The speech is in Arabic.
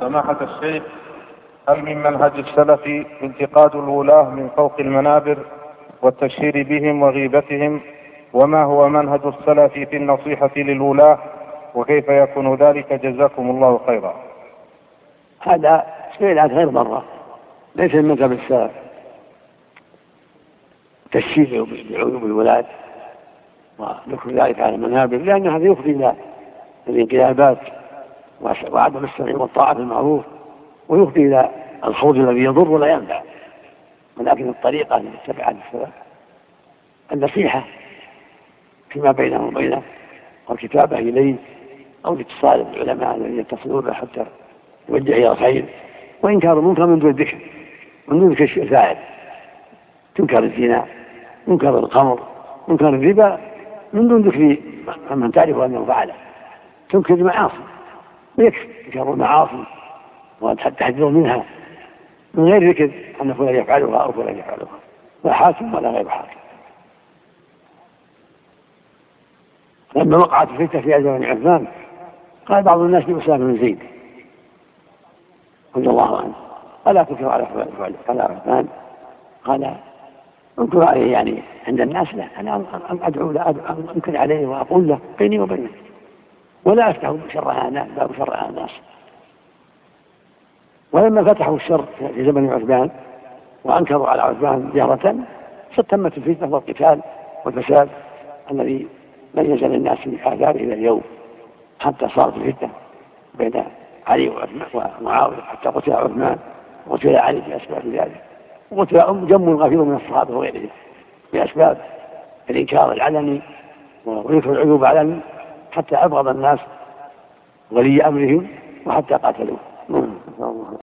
سماحة الشيخ هل من منهج السلف انتقاد الولاة من فوق المنابر والتشهير بهم وغيبتهم؟ وما هو منهج السلف في النصيحة للولاة؟ وكيف يكون ذلك؟ جزاكم الله خيرا. هذا سئلات غير مرة. ليس من مذهب السلف. تشهير بعيوب الولاة وذكر ذلك على المنابر لأن هذا يفضي إلى الانقلابات. وعدم السمع والطاعة في المعروف ويفضي إلى الخوض الذي يضر ولا ينفع. ولكن الطريقة التي اتبعها السلف النصيحة فيما بينه وبينه والكتابة إليه أو الاتصال بالعلماء الذين يتصلون به حتى يوجه إلى الخير. وإنكار المنكر من دون ذكر من دون كشف الفاعل تنكر الزنا منكر الخمر منكر الربا من دون ذكر من تعرف أنه فعله. تنكر المعاصي. ويكفي انكار المعاصي والتحذير منها. من غير ذكر أن فلان يفعلها أو فلان يفعلها. لا حاكم ولا غير حاكم. لما وقعت الفتنة في أزمان عثمان قال بعض الناس لأسامة بن زيد رضي الله عنه ألا تنكر على فلان قال عثمان قال انكر عليه يعني عند الناس لا أنا أدعو لا انكر عليه وأقول له بيني وبينه ولا افتح شر باب شر الناس ولما فتحوا الشر في زمن عثمان وأنكروا على عثمان جهرة فتمت الفتنة والقتال والفساد الذي لم يزل الناس في آثاره إلى اليوم حتى صارت الفتنة بين علي ومعاوية حتى قتل عثمان وقتل علي بأسباب ذلك. وقتل جم غفير من الصحابة وغيرهم بأسباب الإنكار العلني وذكر العيوب علني حتى أبغض الناس ولي أمرهم وحتى قاتلوه. نعم.